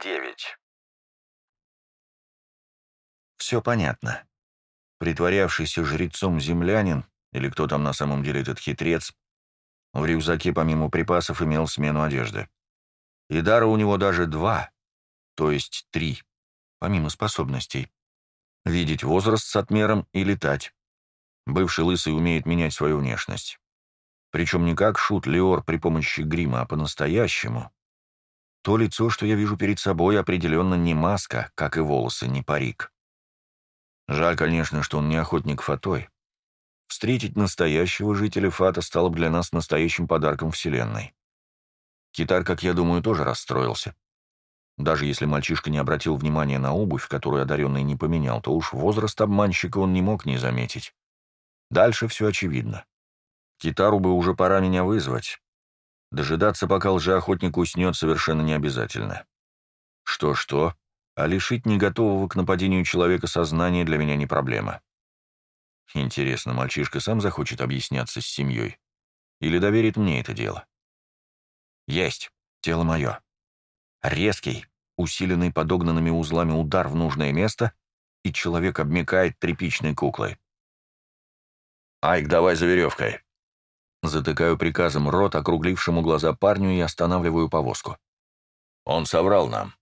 девять. Все понятно. Притворявшийся жрецом землянин, или кто там на самом деле этот хитрец, в рюкзаке помимо припасов имел смену одежды. И дара у него даже два, то есть три, помимо способностей. Видеть возраст с отмером и летать. Бывший лысый умеет менять свою внешность. Причем не как шут Леор при помощи грима, а по-настоящему. То лицо, что я вижу перед собой, определенно не маска, как и волосы, не парик. Жаль, конечно, что он не охотник Фатой. Встретить настоящего жителя Фата стало бы для нас настоящим подарком Вселенной. Китар, как я думаю, тоже расстроился. Даже если мальчишка не обратил внимания на обувь, которую одаренный не поменял, то уж возраст обманщика он не мог не заметить. Дальше все очевидно. Китару бы уже пора меня вызвать. Дожидаться, пока лжеохотник уснет, совершенно не обязательно. Что-что, а лишить неготового к нападению человека сознания для меня не проблема. Интересно, мальчишка сам захочет объясняться с семьей? Или доверит мне это дело? Есть. Тело мое. Резкий, усиленный подогнанными узлами удар в нужное место, и человек обмекает тряпичной куклой. «Айк, давай за веревкой!» Затыкаю приказом рот, округлившему глаза парню, и останавливаю повозку. «Он соврал нам.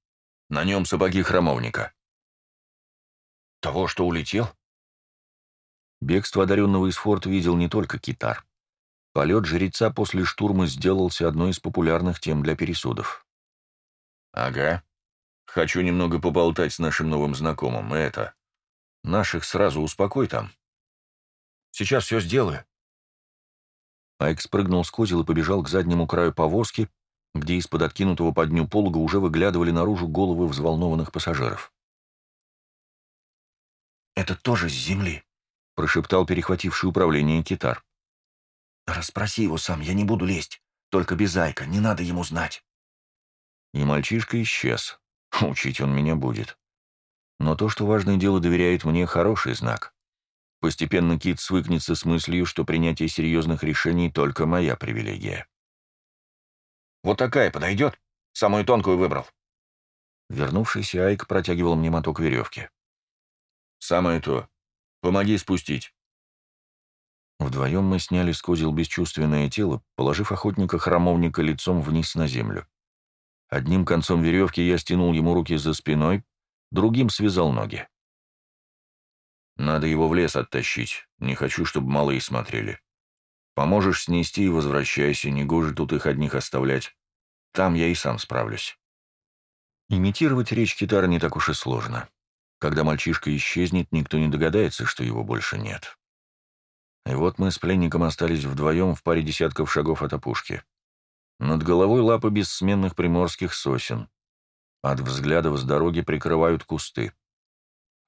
На нем сапоги храмовника». «Того, что улетел?» Бегство одаренного из форта видел не только китар. Полет жреца после штурма сделался одной из популярных тем для пересудов. «Ага. Хочу немного поболтать с нашим новым знакомым, это... Наших сразу успокой там». «Сейчас все сделаю», Айк спрыгнул с козел и побежал к заднему краю повозки, где из-под откинутого под дню полога уже выглядывали наружу головы взволнованных пассажиров. «Это тоже с земли», — прошептал перехвативший управление китар. «Расспроси его сам, я не буду лезть. Только без Айка, не надо ему знать». И мальчишка исчез. Учить он меня будет. Но то, что важное дело доверяет мне, хороший знак. Постепенно Кит свыкнется с мыслью, что принятие серьезных решений только моя привилегия. «Вот такая подойдет? Самую тонкую выбрал». Вернувшийся Айк протягивал мне моток веревки. «Самое то. Помоги спустить». Вдвоем мы сняли с козел бесчувственное тело, положив охотника-храмовника лицом вниз на землю. Одним концом веревки я стянул ему руки за спиной, другим связал ноги. Надо его в лес оттащить. Не хочу, чтобы малые смотрели. Поможешь снести и возвращайся, негоже тут их одних оставлять. Там я и сам справлюсь. Имитировать речь китара не так уж и сложно. Когда мальчишка исчезнет, никто не догадается, что его больше нет. И вот мы с пленником остались вдвоем в паре десятков шагов от опушки. Над головой лапы бессменных приморских сосен. От взглядов с дороги прикрывают кусты.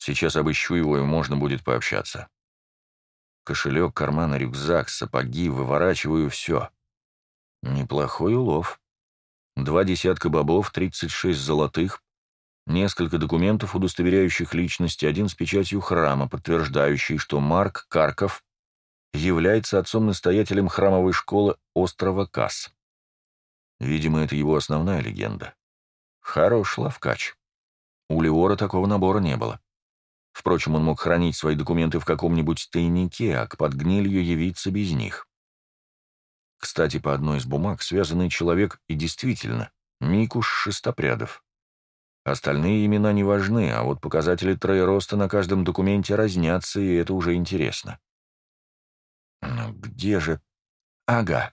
Сейчас обыщу его, и можно будет пообщаться. Кошелек, карман, рюкзак, сапоги, выворачиваю все. Неплохой улов. Два десятка бобов, 36 золотых, несколько документов, удостоверяющих личность, один с печатью храма, подтверждающий, что Марк Карков является отцом-настоятелем храмовой школы острова Касс. Видимо, это его основная легенда. Хорош лавкач. У Леора такого набора не было. Впрочем, он мог хранить свои документы в каком-нибудь тайнике, а к подгнилью явиться без них. Кстати, по одной из бумаг связанный человек и действительно Микуш Шестопрядов. Остальные имена не важны, а вот показатели троероста на каждом документе разнятся, и это уже интересно. Но где же... Ага.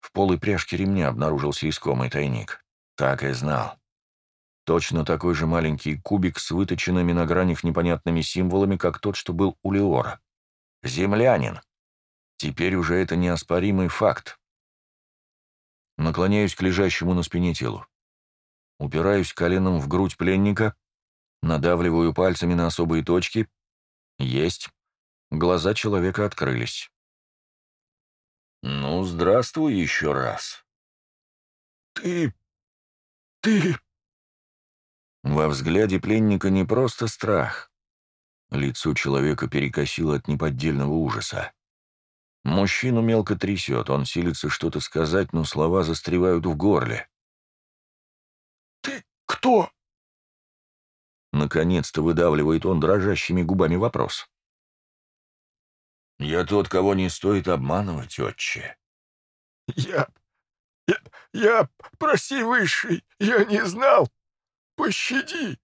В полой пряжке ремня обнаружился искомый тайник. Так и знал. Точно такой же маленький кубик с выточенными на гранях непонятными символами, как тот, что был у Леора. Землянин. Теперь уже это неоспоримый факт. Наклоняюсь к лежащему на спине телу. Упираюсь коленом в грудь пленника, надавливаю пальцами на особые точки. Есть. Глаза человека открылись. «Ну, здравствуй еще раз». «Ты... ты...» Во взгляде пленника не просто страх. Лицо человека перекосило от неподдельного ужаса. Мужчину мелко трясет, он силится что-то сказать, но слова застревают в горле. «Ты кто?» Наконец-то выдавливает он дрожащими губами вопрос. «Я тот, кого не стоит обманывать, отче». «Я... я... я... проси высший, я не знал!» пощади!»